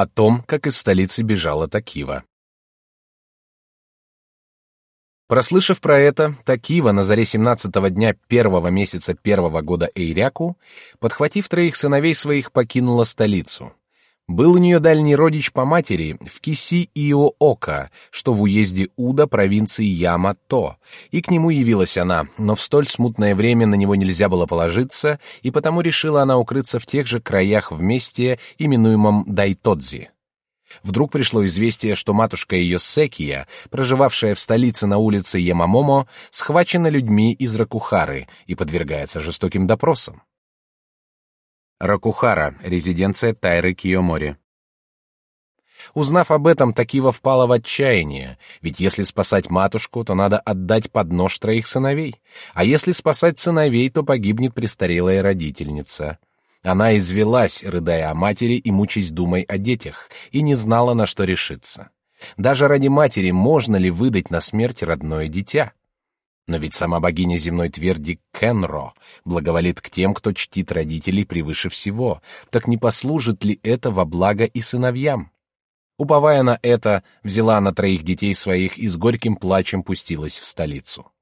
О том, как из столицы бежала Такива. Прослышав про это, Такива на заре семнадцатого дня первого месяца первого года Эйряку, подхватив троих сыновей своих, покинула столицу. Был у нее дальний родич по матери в Киси-Ио-Ока, что в уезде Уда провинции Ямато, и к нему явилась она, но в столь смутное время на него нельзя было положиться, и потому решила она укрыться в тех же краях вместе, именуемом Дайтодзи. Вдруг пришло известие, что матушка ее Секия, проживавшая в столице на улице Ямамомо, схвачена людьми из Ракухары и подвергается жестоким допросам. Ракухара, резиденция Тайры Киомори. Узнав об этом, Такива впала в отчаяние, ведь если спасать матушку, то надо отдать под нож троих сыновей, а если спасать сыновей, то погибнет престарелая родительница. Она извелась, рыдая о матери и мучаясь думой о детях, и не знала, на что решиться. Даже ради матери можно ли выдать на смерть родное дитя? Но ведь сама богиня земной тверди Кенро благоволит к тем, кто чтит родителей превыше всего. Так не послужит ли это во благо и сыновьям? Уповая на это, взяла она троих детей своих и с горьким плачем пустилась в столицу.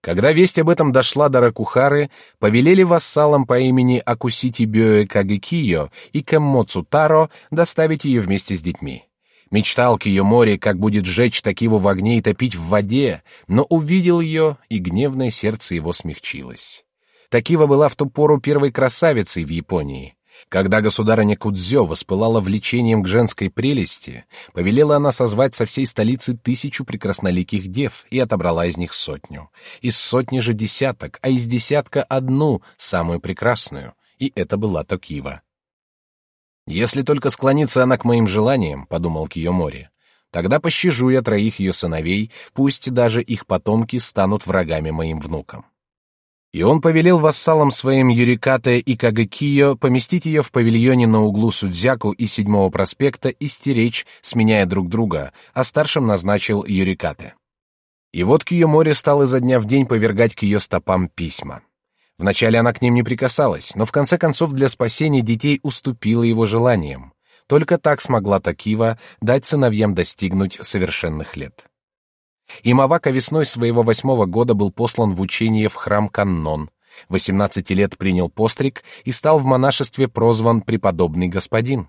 Когда весть об этом дошла до Ракухары, повелели вассалам по имени Акусити Бёэ Кагекио и Кэммоцу Таро доставить ее вместе с детьми. Мечтал Киомори, как будет сжечь Такиву в огне и топить в воде, но увидел ее, и гневное сердце его смягчилось. Такива была в ту пору первой красавицей в Японии. Когда государыня Кудзё воспылала влечением к женской прелести, повелела она созвать со всей столицы тысячу прекрасноликих дев и отобрала из них сотню. Из сотни же десяток, а из десятка одну, самую прекрасную, и это была Токива. Если только склонится она к моим желаниям, подумал Киомори, тогда пощажу я троих ее сыновей, пусть даже их потомки станут врагами моим внукам. И он повелел вассалам своим Юрикате и Кагакио поместить ее в павильоне на углу Судзяку и Седьмого проспекта и стеречь, сменяя друг друга, а старшим назначил Юрикате. И вот Киомори стал изо дня в день повергать к ее стопам письма. Вначале она к ним не прикасалась, но в конце концов для спасения детей уступила его желаниям. Только так смогла Такива дать сыновьям достигнуть совершенных лет. Имавака весной своего восьмого года был послан в учение в храм Каннон. Восемнадцати лет принял постриг и стал в монашестве прозван преподобный господин.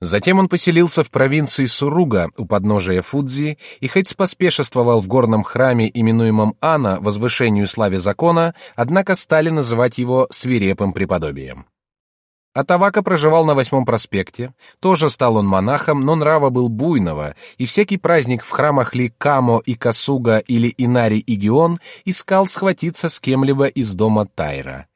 Затем он поселился в провинции Суруга у подножия Фудзи и хоть поспешествовал в горном храме, именуемом Ана, возвышению славе закона, однако стали называть его свирепым преподобием. Атавака проживал на Восьмом проспекте, тоже стал он монахом, но нрава был буйного, и всякий праздник в храмах ли Камо и Касуга или Инари и Гион искал схватиться с кем-либо из дома Тайра.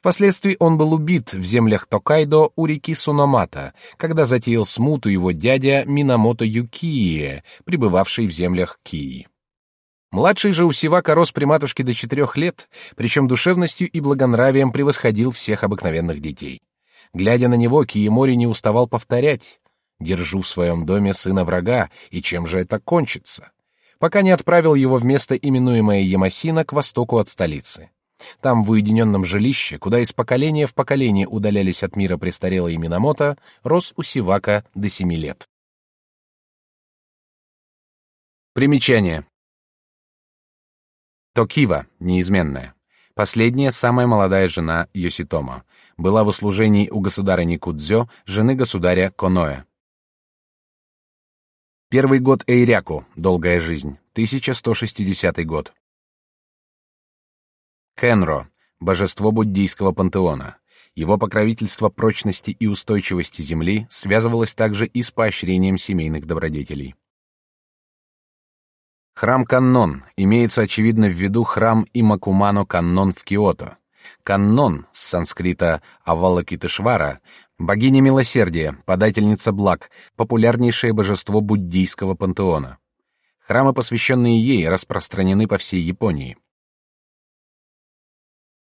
Впоследствии он был убит в землях Токайдо у реки Суномата, когда затеял смуту его дядя Минамото Юкие, пребывавший в землях Кии. Младший же Усивака рос при матушке до четырех лет, причем душевностью и благонравием превосходил всех обыкновенных детей. Глядя на него, Киемори не уставал повторять «Держу в своем доме сына врага, и чем же это кончится?» пока не отправил его в место, именуемое Ямасина, к востоку от столицы. Там, в уединенном жилище, куда из поколения в поколение удалялись от мира престарелые Минамото, рос у Сивака до семи лет. Примечание. Токива, неизменная. Последняя, самая молодая жена Йоситомо, была в услужении у государыни Кудзё, жены государя Коноэ. Первый год Эйряку, долгая жизнь, 1160 год. Кенро, божество буддийского пантеона. Его покровительство прочности и устойчивости земли связывалось также и с поощрением семейных добродетелей. Храм Каннон имеется очевидно в виду храм Имакумано Каннон в Киото. Каннон с санскрита Авалокитешвара богиня милосердия, подательница благ, популярнейшее божество буддийского пантеона. Храмы, посвященные ей, распространены по всей Японии.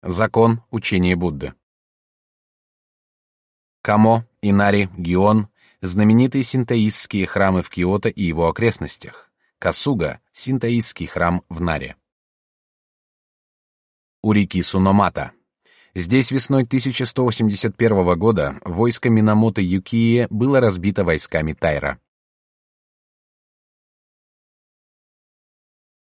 Закон учения Будды. Камо, Инари, Гион — знаменитые синтоистские храмы в Киото и его окрестностях. Касуга — синтоистский храм в Наре. У реки Суномата. Здесь весной 1181 года войско Минамото Юкии было разбито войсками Тайра.